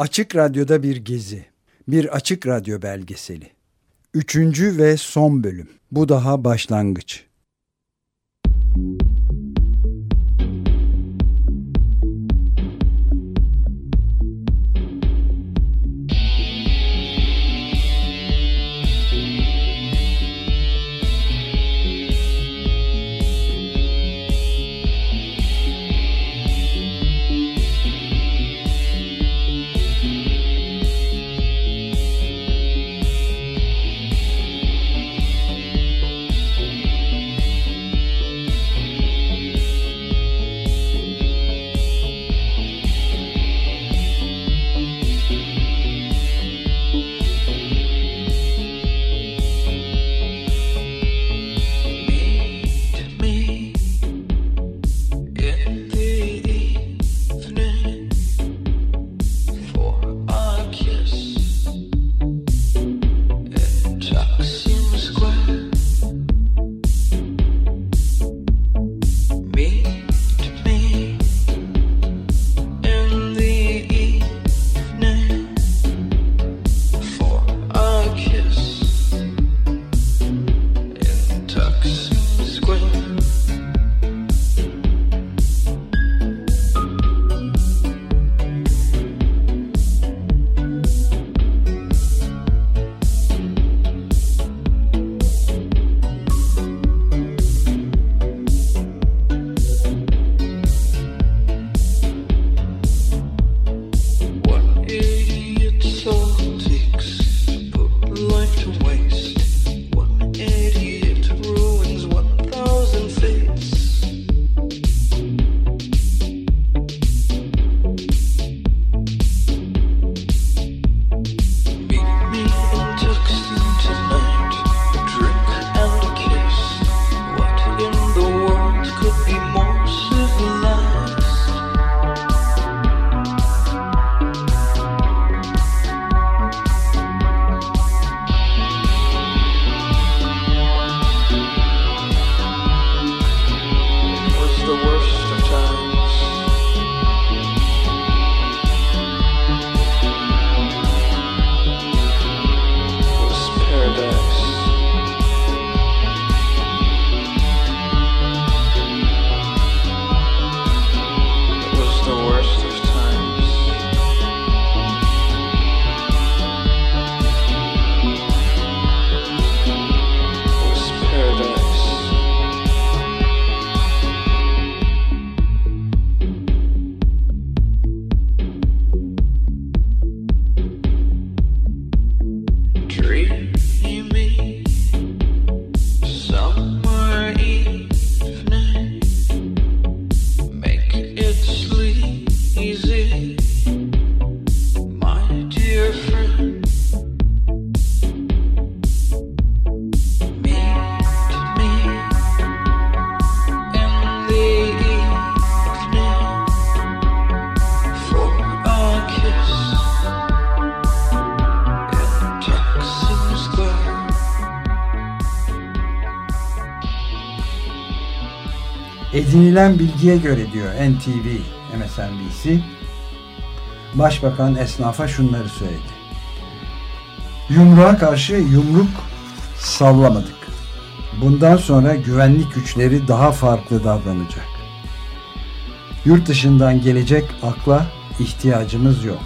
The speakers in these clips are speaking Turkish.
Açık Radyo'da bir gezi. Bir Açık Radyo belgeseli. Üçüncü ve son bölüm. Bu daha başlangıç. Edinilen bilgiye göre diyor NTV, MSNBC, Başbakan esnafa şunları söyledi. Yumruğa karşı yumruk sallamadık. Bundan sonra güvenlik güçleri daha farklı davranacak. Yurt dışından gelecek akla ihtiyacımız yok.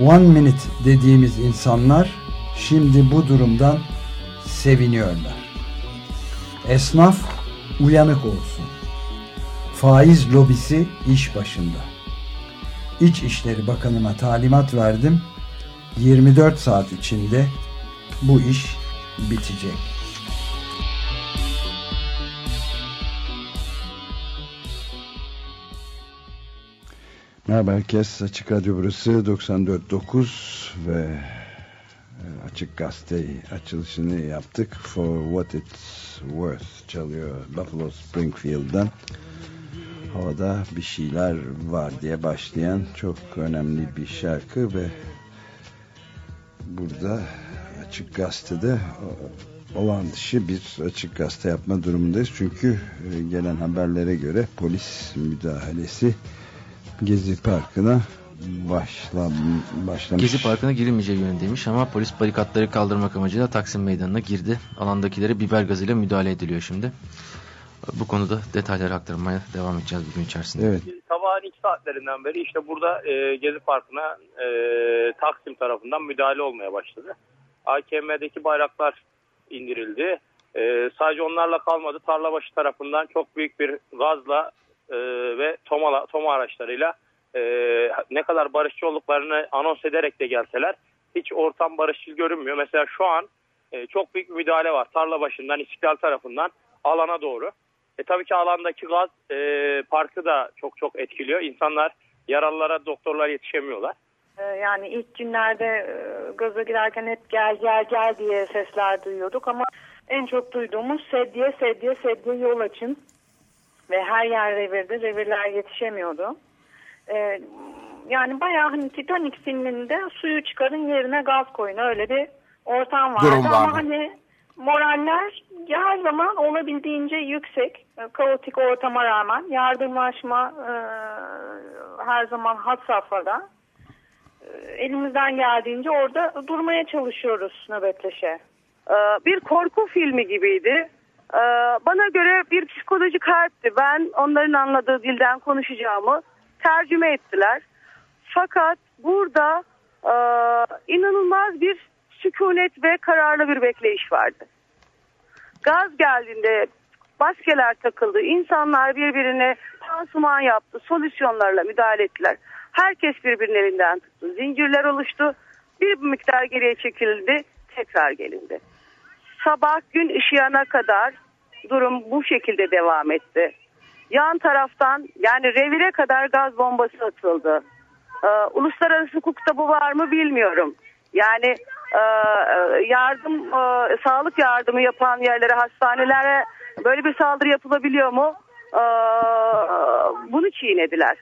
One minute dediğimiz insanlar şimdi bu durumdan seviniyorlar. Esnaf uyanık olsun. Faiz lobisi iş başında. İçişleri Bakanıma talimat verdim. 24 saat içinde bu iş bitecek. Merhaba herkes. Açık Radyo burası 94.9 ve Açık Gazete açılışını yaptık. For What It's Worth çalıyor Buffalo Springfield'dan. Havada bir şeyler var diye başlayan çok önemli bir şarkı ve burada Açık Gazete'de olan dışı bir açık gazete yapma durumundayız. Çünkü e, gelen haberlere göre polis müdahalesi Gezi Parkı'na başla, başlamış. Gezi Parkı'na girilmeyeceği yönündeymiş ama polis barikatları kaldırmak amacıyla Taksim Meydanı'na girdi. Alandakilere biber gazıyla müdahale ediliyor şimdi. Bu konuda detayları aktarmaya devam edeceğiz bugün içerisinde. Evet. Sabahın ilk saatlerinden beri işte burada e, Gezi Parkı'na e, Taksim tarafından müdahale olmaya başladı. AKM'deki bayraklar indirildi. E, sadece onlarla kalmadı. Tarlabaşı tarafından çok büyük bir gazla e, ve toma, toma araçlarıyla e, ne kadar barışçı olduklarını anons ederek de gelseler hiç ortam barışçıl görünmüyor. Mesela şu an e, çok büyük müdahale var. Tarlabaşı'ndan, İstiklal tarafından alana doğru. E, tabii ki alandaki gaz e, parkı da çok çok etkiliyor. İnsanlar yaralılara doktorlar yetişemiyorlar. Ee, Yani ilk günlerde e, gaza girerken hep gel gel gel diye sesler duyuyorduk ama en çok duyduğumuz sedye sedye sedye yol açın ve her yer revirdi revirler yetişemiyordu. Ee, yani bayağı hani Titanic filminde suyu çıkarın yerine gaz koyun öyle bir ortam vardı Durum vardı. ama hani moraller her zaman olabildiğince yüksek e, kaotik ortama rağmen yardımlaşma e, her zaman had safhada E, elimizden geldiğince orada durmaya çalışıyoruz nöbetleşe. Ee, bir korku filmi gibiydi. Ee, Bana göre bir psikolojik harpti. Ben onların anladığı dilden konuşacağımı tercüme ettiler. Fakat burada e, inanılmaz bir sükunet ve kararlı bir bekleyiş vardı. Gaz geldiğinde maskeler takıldı. İnsanlar birbirine pansuman yaptı. Solüsyonlarla müdahale ettiler. Herkes birbirinin elinden tuttu. Zincirler oluştu. Bir miktar geriye çekildi. Tekrar gelindi. Sabah gün ışıyana kadar durum bu şekilde devam etti. Yan taraftan yani revire kadar gaz bombası atıldı. Ee, uluslararası hukukta bu var mı bilmiyorum. Yani e, e, yardım e, sağlık yardımı yapan yerlere hastanelere böyle bir saldırı yapılabiliyor mu? Ee, bunu çiğnediler.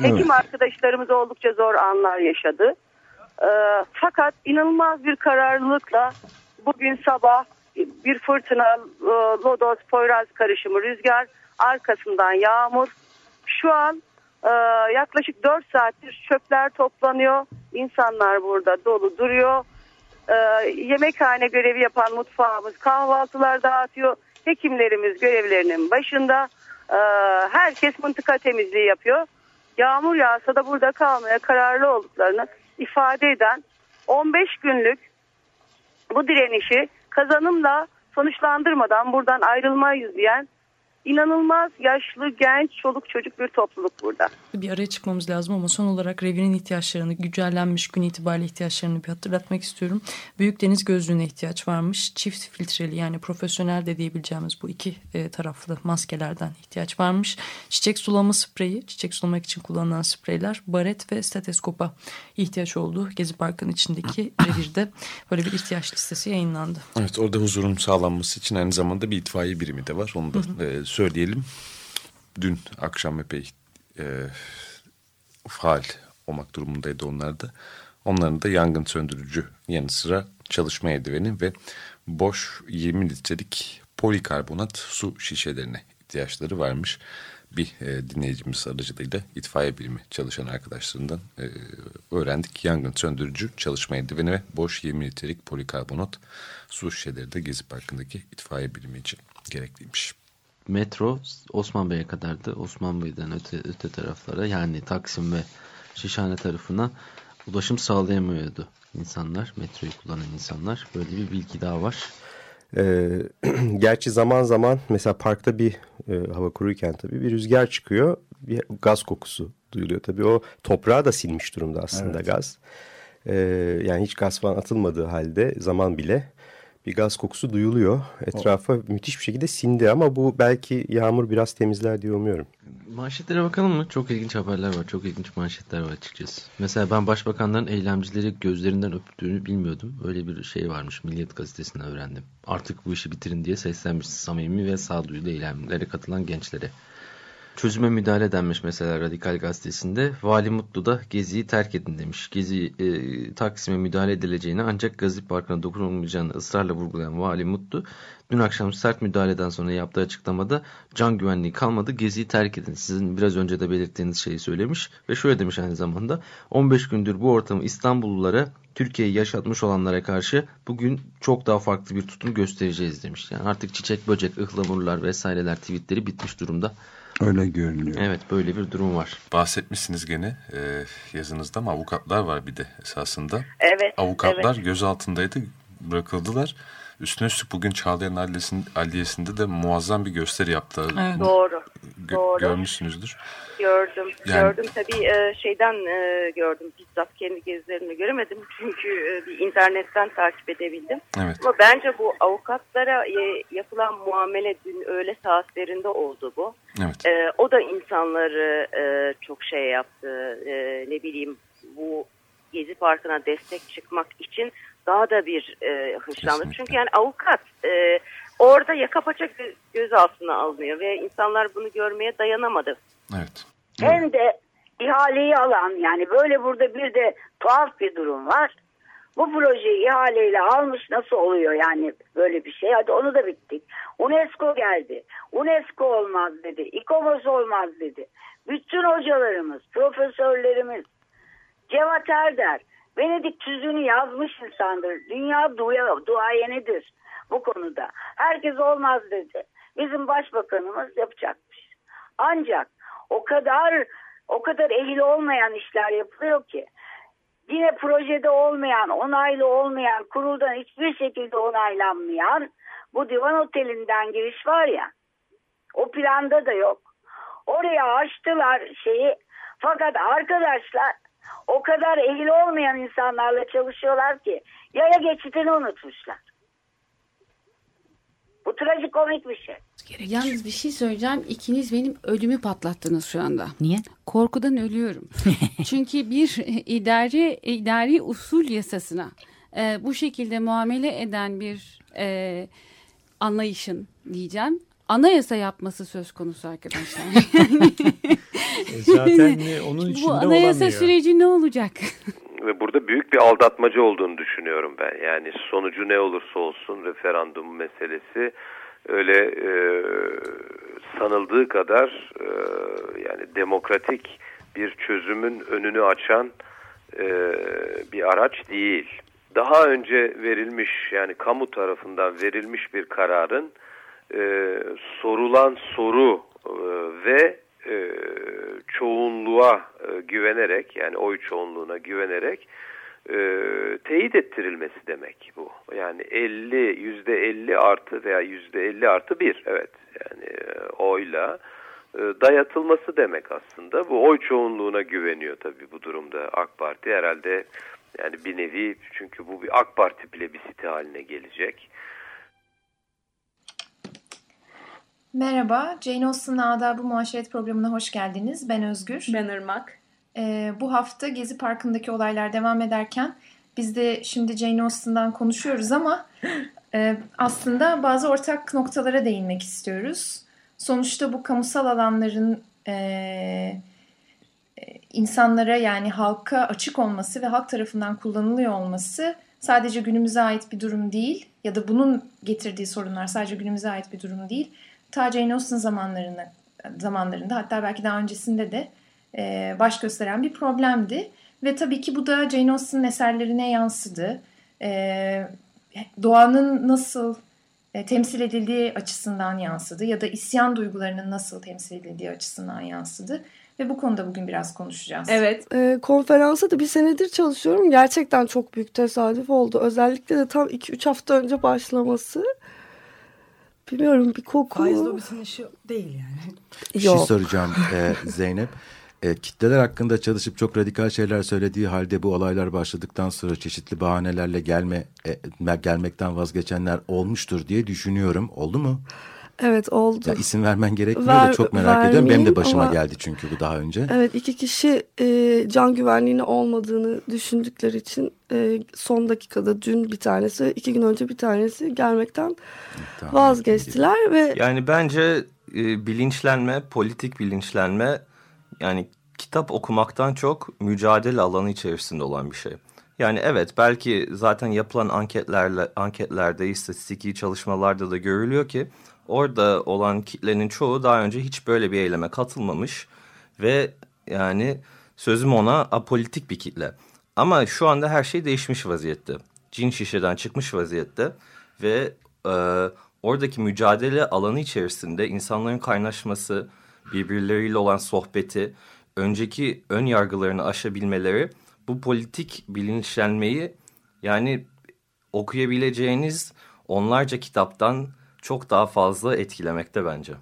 Evet. Hekim arkadaşlarımız oldukça zor anlar yaşadı. Ee, fakat inanılmaz bir kararlılıkla bugün sabah bir fırtına, e, lodos, poyraz karışımı, rüzgar, arkasından yağmur. Şu an e, yaklaşık 4 saattir çöpler toplanıyor. İnsanlar burada dolu duruyor. E, yemekhane görevi yapan mutfağımız kahvaltılar dağıtıyor. Hekimlerimiz görevlerinin başında. E, herkes mıntıka temizliği yapıyor. Yağmur yağsa da burada kalmaya kararlı olduklarını ifade eden 15 günlük bu direnişi kazanımla sonuçlandırmadan buradan ayrılmayız diyen inanılmaz yaşlı, genç, çoluk çocuk bir topluluk burada. Bir araya çıkmamız lazım ama son olarak Revir'in ihtiyaçlarını, güncellenmiş gün itibariyle ihtiyaçlarını bir hatırlatmak istiyorum. Büyük deniz gözlüğüne ihtiyaç varmış. Çift filtreli yani profesyonel de diyebileceğimiz bu iki e, taraflı maskelerden ihtiyaç varmış. Çiçek sulama spreyi, çiçek sulamak için kullanılan spreyler, baret ve steteskopa ihtiyaç olduğu Gezi Parkı'nın içindeki revirde böyle bir ihtiyaç listesi yayınlandı. Evet orada huzurun sağlanması için aynı zamanda bir itfaiye birimi de var. Onu da e, söyleyelim. Dün akşam epey e, faal olmak durumundaydı onlar da. Onların da yangın söndürücü yanı sıra çalışma eldiveni ve boş 20 litrelik polikarbonat su şişelerine ihtiyaçları varmış. Bir e, dinleyicimiz aracılığıyla itfaiye birimi çalışan arkadaşlarından e, öğrendik. Yangın söndürücü çalışma eldiveni ve boş 20 litrelik polikarbonat su şişeleri de Gezi Parkı'ndaki itfaiye birimi için gerekliymiş. Metro Osman Bey'e kadardı. Osman Bey'den öte, öte taraflara yani Taksim ve Şişhane tarafına ulaşım sağlayamıyordu insanlar. Metroyu kullanan insanlar. Böyle bir bilgi daha var. Ee, gerçi zaman zaman mesela parkta bir e, hava kuruyken tabii bir rüzgar çıkıyor. Bir gaz kokusu duyuluyor. Tabii o toprağa da sinmiş durumda aslında Evet. gaz. Ee, yani hiç gaz falan atılmadığı halde zaman bile bir gaz kokusu duyuluyor. Etrafa müthiş bir şekilde sindi ama bu belki yağmur biraz temizler diye umuyorum. Manşetlere bakalım mı? Çok ilginç haberler var. Çok ilginç manşetler var açıkçası. Mesela ben başbakanların eylemcileri gözlerinden öptüğünü bilmiyordum. Öyle bir şey varmış. Milliyet gazetesinden öğrendim. Artık bu işi bitirin diye seslenmiş samimi ve sağduyulu eylemlere katılan gençlere. Çözüme müdahale denmiş mesela Radikal Gazetesi'nde. Vali Mutlu da Gezi'yi terk edin demiş. Gezi e, Taksim'e müdahale edileceğini ancak Gezi Parkı'na dokunulmayacağını ısrarla vurgulayan Vali Mutlu dün akşam sert müdahaleden sonra yaptığı açıklamada can güvenliği kalmadı Gezi'yi terk edin. Sizin biraz önce de belirttiğiniz şeyi söylemiş ve şöyle demiş aynı zamanda 15 gündür bu ortamı İstanbullulara Türkiye'yi yaşatmış olanlara karşı bugün çok daha farklı bir tutum göstereceğiz demiş. Yani artık çiçek, böcek, ıhlamurlar vesaireler tweetleri bitmiş durumda. Öyle görünüyor. Evet böyle bir durum var. Bahsetmişsiniz gene e, yazınızda ama avukatlar var bir de esasında. Evet. Avukatlar evet. gözaltındaydı bırakıldılar. Üstüne üstlük bugün Çağlayan Adliyesi'nde de muazzam bir gösteri yaptı. Evet. Doğru. Gö Doğru. Görmüşsünüzdür. Gördüm. Yani- Gördüm tabii e, şeyden e, gördüm. Bizzat kendi gezilerimle göremedim. Çünkü e, bir internetten takip edebildim. Evet. Ama bence bu avukatlara e, yapılan muamele dün öğle saatlerinde oldu bu. Evet. E, o da insanları e, çok şey yaptı. E, ne bileyim bu Gezi Parkı'na destek çıkmak için daha da bir e, hırslandı. Çünkü yani avukat e, orada yaka paça gö- gözaltına alınıyor ve insanlar bunu görmeye dayanamadı. Evet. Hem de ihaleyi alan yani böyle burada bir de tuhaf bir durum var. Bu projeyi ihaleyle almış nasıl oluyor yani böyle bir şey? Hadi onu da bittik. UNESCO geldi. UNESCO olmaz dedi. İKOMOS olmaz dedi. Bütün hocalarımız, profesörlerimiz, Cevat Erder, Venedik tüzüğünü yazmış insandır. Dünya duya, duayenidir bu konuda. Herkes olmaz dedi. Bizim başbakanımız yapacakmış. Ancak o kadar o kadar ehil olmayan işler yapılıyor ki yine projede olmayan, onaylı olmayan, kuruldan hiçbir şekilde onaylanmayan bu divan otelinden giriş var ya o planda da yok. Oraya açtılar şeyi fakat arkadaşlar o kadar ehil olmayan insanlarla çalışıyorlar ki yaya geçitini unutmuşlar. Bu trajikomik bir şey. Yalnız bir şey söyleyeceğim. İkiniz benim ölümü patlattınız şu anda. Niye? Korkudan ölüyorum. Çünkü bir idari idari usul yasasına e, bu şekilde muamele eden bir e, anlayışın diyeceğim. Anayasa yapması söz konusu arkadaşlar. E zaten onun içinde bu anayasa olamıyor. süreci ne olacak? Ve burada büyük bir aldatmaca olduğunu düşünüyorum ben. Yani sonucu ne olursa olsun referandum meselesi öyle e, sanıldığı kadar e, yani demokratik bir çözümün önünü açan e, bir araç değil. Daha önce verilmiş yani kamu tarafından verilmiş bir kararın e, sorulan soru e, ve e, çoğunluğa e, güvenerek yani oy çoğunluğuna güvenerek e, teyit ettirilmesi demek bu. Yani 50 yüzde 50 artı veya yüzde 50 artı bir evet yani e, oyla e, dayatılması demek aslında. Bu oy çoğunluğuna güveniyor tabii bu durumda AK Parti herhalde yani bir nevi çünkü bu bir AK Parti plebisiti haline gelecek. Merhaba, Jane Austen'ın Adabı Muaşeret programına hoş geldiniz. Ben Özgür. Ben Irmak. Ee, bu hafta Gezi Parkı'ndaki olaylar devam ederken biz de şimdi Jane Austen'dan konuşuyoruz ama e, aslında bazı ortak noktalara değinmek istiyoruz. Sonuçta bu kamusal alanların e, e, insanlara yani halka açık olması ve halk tarafından kullanılıyor olması sadece günümüze ait bir durum değil ya da bunun getirdiği sorunlar sadece günümüze ait bir durum değil. Ta Jane Austen zamanlarında, zamanlarında hatta belki daha öncesinde de e, baş gösteren bir problemdi. Ve tabii ki bu da Jane Austen'ın eserlerine yansıdı. E, doğanın nasıl e, temsil edildiği açısından yansıdı ya da isyan duygularının nasıl temsil edildiği açısından yansıdı. Ve bu konuda bugün biraz konuşacağız. Evet. E, konferansa da bir senedir çalışıyorum. Gerçekten çok büyük tesadüf oldu. Özellikle de tam 2-3 hafta önce başlaması. Bilmiyorum bir koku. Faiz lobisinin işi değil yani. Bir şey soracağım e, Zeynep. E, kitleler hakkında çalışıp çok radikal şeyler söylediği halde bu olaylar başladıktan sonra çeşitli bahanelerle gelme e, gelmekten vazgeçenler olmuştur diye düşünüyorum. Oldu mu? Evet oldu. Ya isim vermen gerekmiyor Ver, da çok merak ediyorum. Benim de başıma ama, geldi çünkü bu daha önce. Evet iki kişi e, can güvenliğini olmadığını düşündükleri için e, son dakikada dün bir tanesi iki gün önce bir tanesi gelmekten tamam, vazgeçtiler ve yani bence e, bilinçlenme, politik bilinçlenme yani kitap okumaktan çok mücadele alanı içerisinde olan bir şey. Yani evet belki zaten yapılan anketlerle anketlerde istatistiki çalışmalarda da görülüyor ki orada olan kitlenin çoğu daha önce hiç böyle bir eyleme katılmamış ve yani sözüm ona apolitik bir kitle. Ama şu anda her şey değişmiş vaziyette. Cin şişeden çıkmış vaziyette ve e, oradaki mücadele alanı içerisinde insanların kaynaşması, birbirleriyle olan sohbeti, önceki ön yargılarını aşabilmeleri bu politik bilinçlenmeyi yani okuyabileceğiniz onlarca kitaptan çok daha fazla etkilemekte bence.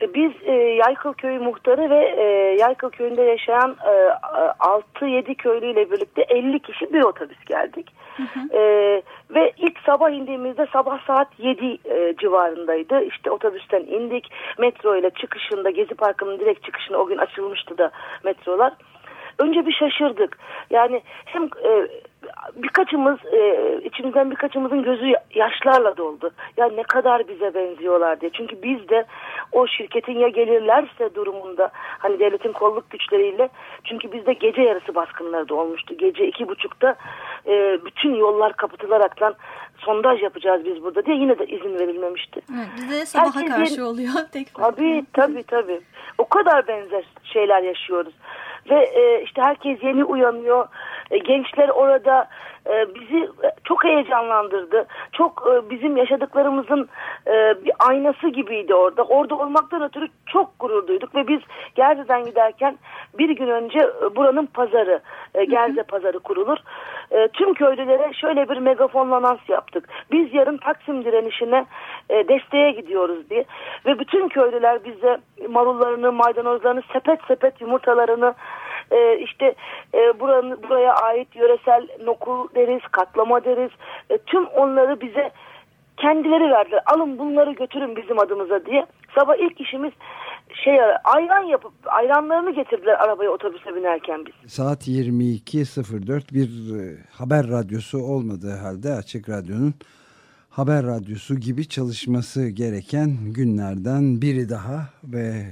Biz e, Yaykıl Köyü muhtarı ve e, Yaykıl Köyü'nde yaşayan e, 6-7 köylüyle birlikte 50 kişi bir otobüs geldik. Hı hı. E, ve ilk sabah indiğimizde sabah saat 7 e, civarındaydı. İşte otobüsten indik. Metro ile çıkışında Gezi Parkı'nın direkt çıkışında o gün açılmıştı da metrolar. Önce bir şaşırdık. Yani hem e, birkaçımız e, içimizden birkaçımızın gözü yaşlarla doldu. Ya ne kadar bize benziyorlar diye. Çünkü biz de o şirketin ya gelirlerse durumunda hani devletin kolluk güçleriyle çünkü bizde gece yarısı baskınları da olmuştu. Gece iki buçukta e, bütün yollar kapatılaraktan sondaj yapacağız biz burada diye yine de izin verilmemişti. Evet, bizde sabaha Herkesin, karşı oluyor. Tek tabii tabii tabii. O kadar benzer şeyler yaşıyoruz. Ve e, işte herkes yeni uyanıyor. E, gençler orada bizi çok heyecanlandırdı. Çok e, bizim yaşadıklarımızın e, bir aynası gibiydi orada. Orada olmaktan ötürü çok gurur duyduk ve biz Gerze'den giderken bir gün önce e, buranın pazarı, e, Gerze pazarı kurulur. E, tüm köylülere şöyle bir megafonla anons yaptık. Biz yarın Taksim direnişine e, desteğe gidiyoruz diye. Ve bütün köylüler bize marullarını, maydanozlarını, sepet sepet yumurtalarını, e, işte e, buranın, buraya ait yöresel nokul deriz, katlama deriz. E, tüm onları bize kendileri verdiler. Alın bunları götürün bizim adımıza diye. Sabah ilk işimiz şey ayran yapıp ayranlarını getirdiler arabaya otobüse binerken biz. Saat 22.04 bir e, haber radyosu olmadığı halde Açık Radyo'nun haber radyosu gibi çalışması gereken günlerden biri daha ve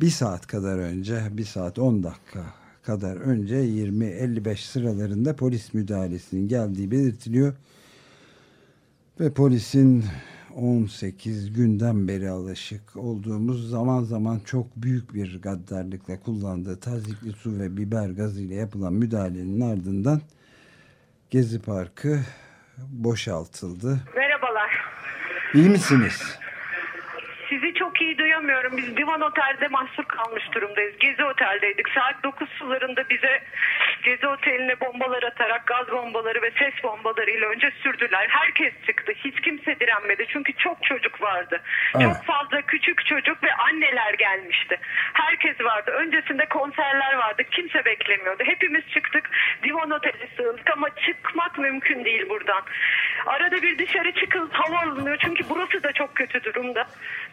bir saat kadar önce, bir saat 10 dakika kadar önce 20-55 sıralarında polis müdahalesinin geldiği belirtiliyor. Ve polisin 18 günden beri alışık olduğumuz zaman zaman çok büyük bir gaddarlıkla kullandığı tazikli su ve biber gazıyla yapılan müdahalenin ardından Gezi Parkı boşaltıldı. Merhabalar. İyi misiniz? Çok iyi duyamıyorum. Biz Divan Otel'de mahsur kalmış durumdayız. Gezi Otel'deydik. Saat 9 sularında bize Gezi Oteli'ne bombalar atarak gaz bombaları ve ses bombalarıyla önce sürdüler. Herkes çıktı. Hiç kimse direnmedi. Çünkü çok çocuk vardı. Evet. Çok fazla küçük çocuk ve anneler gelmişti. Herkes vardı. Öncesinde konserler vardı. Kimse beklemiyordu. Hepimiz çıktık. Divan Oteli sığındık ama çıkmak mümkün değil buradan. Arada bir dışarı çıkıp hava alınıyor. Çünkü burası da çok kötü durumda.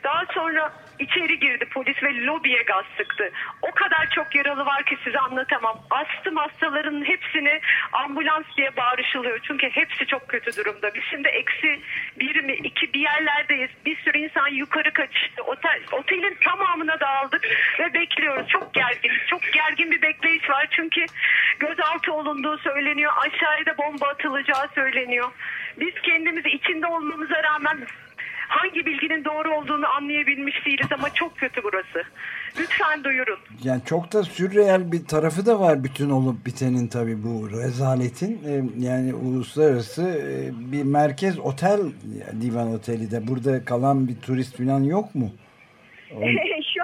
Daha sonra içeri girdi polis ve lobiye gaz sıktı. O kadar çok yaralı var ki size anlatamam. Astım hastalarının hepsini ambulans diye bağırışılıyor. Çünkü hepsi çok kötü durumda. Biz şimdi eksi bir mi iki bir yerlerdeyiz. Bir sürü insan yukarı kaçtı. Otel, otelin tamamına dağıldık ve bekliyoruz. Çok gergin. Çok gergin bir bekleyiş var. Çünkü gözaltı olunduğu söyleniyor. Aşağıda bomba atılacağı söyleniyor. Biz kendimizi içinde olmamıza rağmen hangi bilginin doğru olduğunu anlayabilmiş değiliz ama çok kötü burası. Lütfen duyurun. Yani çok da sürreel bir tarafı da var bütün olup bitenin tabii bu rezaletin. Ee, yani uluslararası e, bir merkez otel, divan oteli de burada kalan bir turist falan yok mu? şu,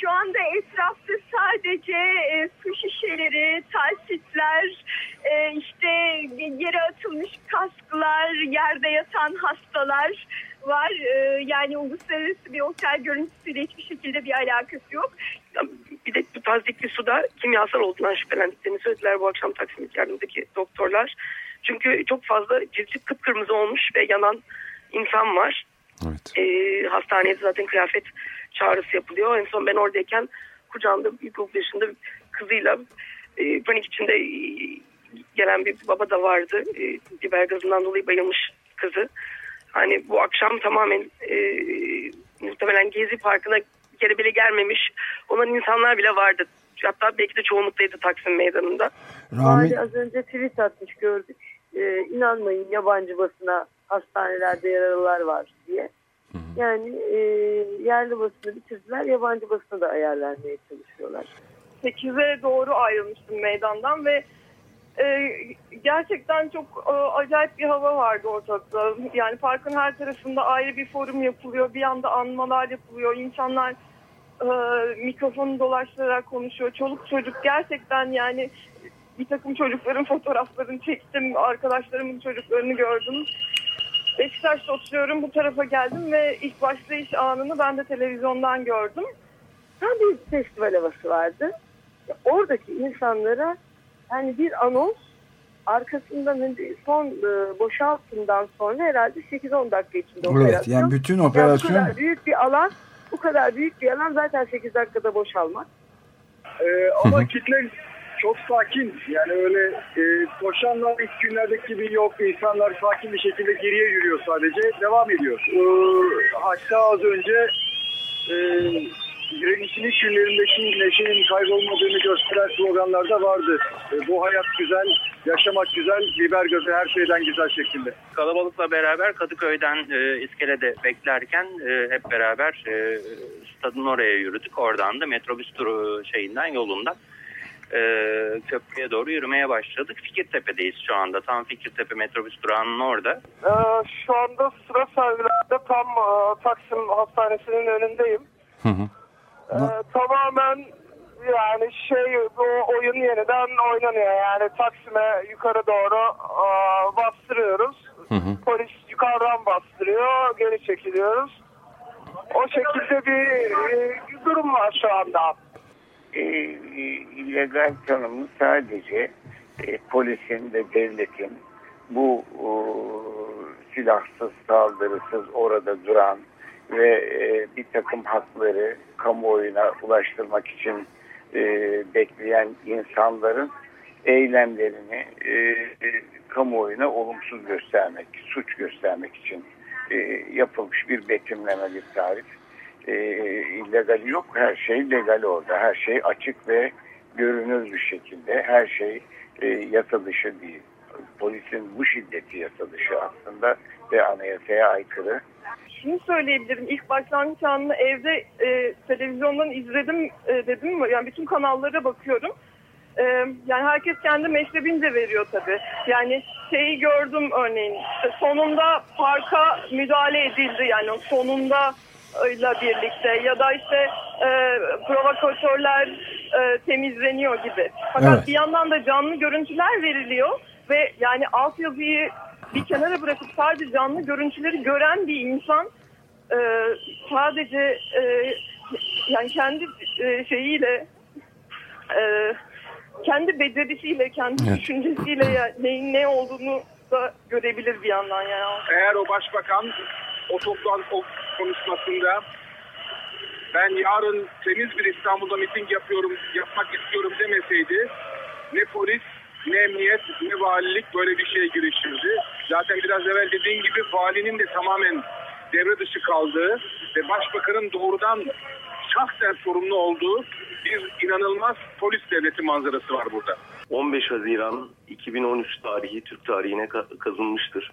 şu anda etrafta sadece e, su şişeleri, talsitler, e, işte yere atılmış kasklar, yerde yatan hastalar, var. Ee, yani uluslararası bir otel görüntüsüyle hiçbir şekilde bir alakası yok. Bir de bu tazdikli suda kimyasal olduğundan şüphelendiklerini söylediler bu akşam Taksim yardımdaki doktorlar. Çünkü çok fazla cilti kıpkırmızı olmuş ve yanan insan var. Evet. Ee, hastanede zaten kıyafet çağrısı yapılıyor. En son ben oradayken kucağında ilkokul yaşında kızıyla e, panik içinde e, gelen bir baba da vardı. E, biber gazından dolayı bayılmış kızı. Hani bu akşam tamamen e, muhtemelen Gezi Parkı'na bir kere bile gelmemiş olan insanlar bile vardı. Hatta belki de çoğunluktaydı Taksim Meydanı'nda. Vali az önce tweet atmış gördük. Ee, inanmayın yabancı basına hastanelerde yaralılar var diye. Yani e, yerli basını bitirdiler, yabancı basına da ayarlanmaya çalışıyorlar. 8'e doğru ayrılmıştım meydandan ve e, gerçekten çok e, acayip bir hava vardı ortalıkta. Yani parkın her tarafında ayrı bir forum yapılıyor. Bir anda anmalar yapılıyor. İnsanlar e, mikrofonu dolaştırarak konuşuyor. Çoluk çocuk gerçekten yani bir takım çocukların fotoğraflarını çektim. Arkadaşlarımın çocuklarını gördüm. Beşiktaş'ta oturuyorum. Bu tarafa geldim ve ilk başlayış anını ben de televizyondan gördüm. Tam bir festival havası vardı. Oradaki insanlara yani bir anons arkasından son e, boşaltımdan sonra herhalde 8-10 dakika içinde Evet, operasyon. yani bütün Yani operasyon- bu kadar büyük bir alan, bu kadar büyük bir alan zaten 8 dakikada boşalmaz. Ee, ama kitle çok sakin. Yani öyle e, koşanlar ilk günlerdeki gibi yok. İnsanlar sakin bir şekilde geriye yürüyor sadece. Devam ediyor. Ee, hatta az önce e, direnişin ilk günlerindeki neşenin kaybolmadığını gösteren sloganlar da vardı. E, bu hayat güzel, yaşamak güzel, biber gözü her şeyden güzel şeklinde. Kalabalıkla beraber Kadıköy'den e, iskelede beklerken e, hep beraber e, stadın oraya yürüdük. Oradan da metrobüs turu şeyinden yolundan e, köprüye doğru yürümeye başladık. Fikirtepe'deyiz şu anda. Tam Fikirtepe metrobüs durağının orada. Ee, şu anda sıra servilerde tam e, Taksim Hastanesi'nin önündeyim. Ee, tamamen yani şey bu oyun yeniden oynanıyor. Yani Taksim'e yukarı doğru e, bastırıyoruz. Polis yukarıdan bastırıyor. Geri çekiliyoruz. O şekilde bir e, durum var şu anda. e, illegal tanımı sadece e, polisin ve devletin bu e, silahsız, saldırısız orada duran ve e, bir takım hakları kamuoyuna ulaştırmak için e, bekleyen insanların eylemlerini e, e, kamuoyuna olumsuz göstermek, suç göstermek için e, yapılmış bir betimleme bir tarif e, illegali yok. Her şey legal orada. Her şey açık ve görünür bir şekilde. Her şey e, yasa dışı değil. Polisin bu şiddeti yasa dışı aslında ve anayasaya aykırı. Şunu söyleyebilirim. İlk başlangıç anını evde e, televizyondan izledim e, dedim mi? Yani bütün kanallara bakıyorum. E, yani herkes kendi meşrebince veriyor tabii. Yani şeyi gördüm örneğin. işte sonunda parka müdahale edildi. Yani sonunda ile birlikte ya da işte e, provokatörler e, temizleniyor gibi. Fakat Evet. bir yandan da canlı görüntüler veriliyor ve yani altyazıyı bir kenara bırakıp sadece canlı görüntüleri gören bir insan e, sadece e, yani kendi e, şeyiyle e, kendi becerisiyle, kendi Evet. düşüncesiyle ya, neyin ne olduğunu da görebilir bir yandan yani. Eğer o başbakan o toplantı o konuşmasında ben yarın temiz bir İstanbul'da miting yapıyorum, yapmak istiyorum demeseydi ne polis, ne emniyet, ne valilik böyle bir şeye girişirdi. Zaten biraz evvel dediğim gibi valinin de tamamen devre dışı kaldığı ve başbakanın doğrudan şahsen sorumlu olduğu bir inanılmaz polis devleti manzarası var burada. 15 Haziran 2013 tarihi Türk tarihine ka- kazınmıştır.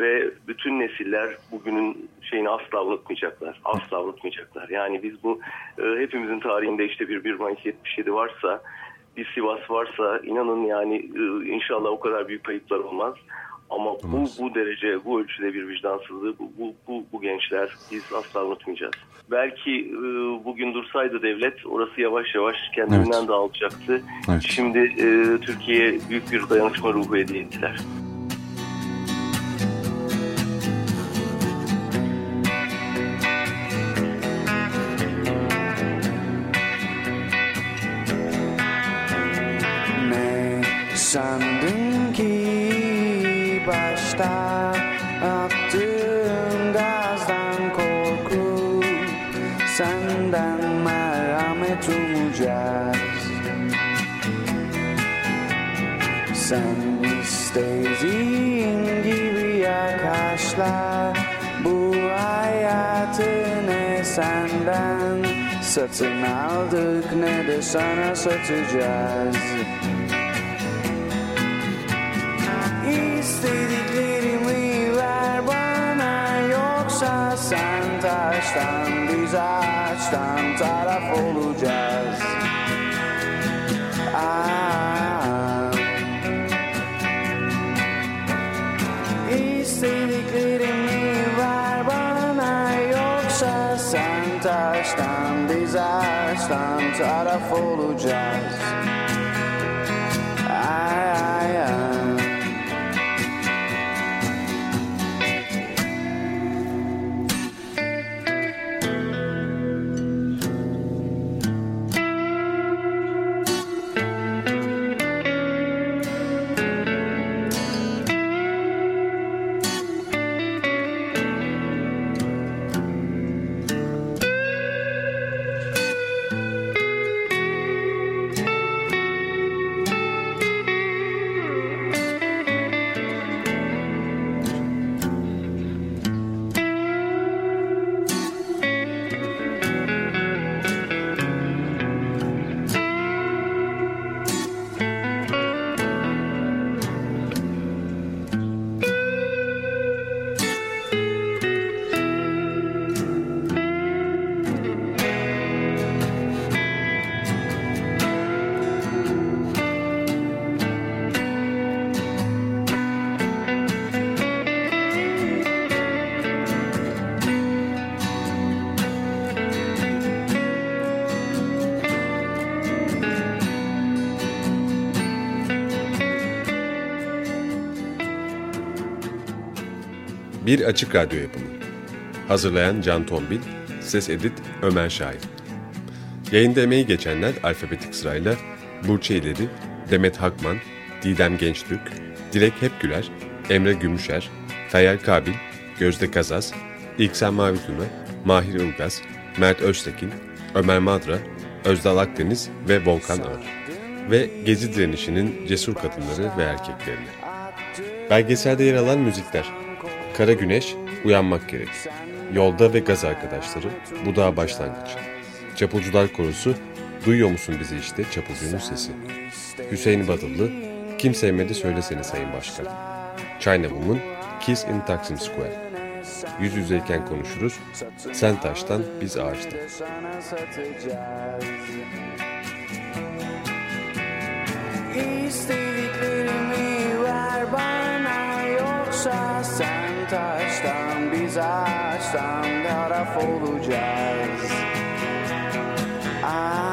Ve bütün nesiller bugünün şeyini asla unutmayacaklar. Asla unutmayacaklar. Yani biz bu e, hepimizin tarihinde işte bir 1 Mayıs 77 varsa bir Sivas varsa inanın yani e, inşallah o kadar büyük kayıplar olmaz. Ama bu bu derece, bu ölçüde bir vicdansızlığı bu, bu, bu, bu gençler biz asla unutmayacağız. Belki e, bugün dursaydı devlet orası yavaş yavaş kendinden Evet. dağılacaktı. Evet. Şimdi e, Türkiye'ye büyük bir dayanışma ruhu hediye ettiler. Başta attığın gazdan korkup senden merhamet umacağız. Sen istediğin gibi yaklaşla bu hayatın senden Satın aldık ne de sana satacağız taştan biz ağaçtan taraf olacağız Aa. İstediklerimi ver bana Yoksa sen taştan biz ağaçtan taraf olacağız Bir Açık Radyo yapımı. Hazırlayan Can Tombil, ses edit Ömer Şahin. Yayında emeği geçenler alfabetik sırayla Burçe İleri, Demet Hakman, Didem Gençtürk, Dilek Hepgüler, Emre Gümüşer, Feyyal Kabil, Gözde Kazaz, İlksen Mavituna, Mahir Ilgaz, Mert Öztekin, Ömer Madra, Özdal Akdeniz ve Volkan Ağır. Ve Gezi Direnişi'nin cesur kadınları ve erkeklerini. Belgeselde yer alan müzikler Kara Güneş, Uyanmak Gerek. Yolda ve Gaz Arkadaşları, Bu Dağ Başlangıç. Çapulcular Korusu, Duyuyor musun bizi işte Çapulcunun sesi. Hüseyin Badıllı, Kim sevmedi söylesene Sayın Başkan. China Woman, Kiss in Taksim Square. Yüz yüzeyken konuşuruz, sen taştan biz ağaçtan. İstediklerimi ver bana Yoksa sen taştan biz ağaçtan taraf olacağız. Aa.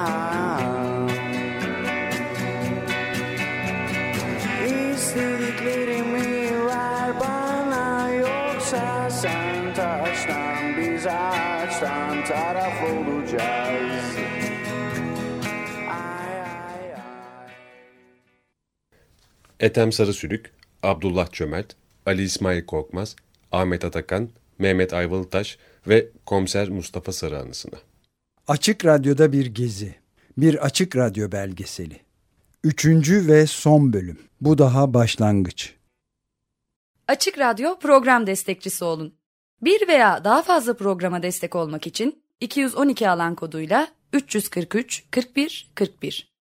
Ver bana Yoksa sen taştan biz ağaçtan taraf olacağız. Ethem Sarısülük, Abdullah Çömert, Ali İsmail Korkmaz, Ahmet Atakan, Mehmet Ayvalıtaş ve Komiser Mustafa Sarı anısına. Açık Radyo'da bir gezi. Bir Açık Radyo belgeseli. Üçüncü ve son bölüm. Bu daha başlangıç. Açık Radyo program destekçisi olun. Bir veya daha fazla programa destek olmak için 212 alan koduyla 343 41 41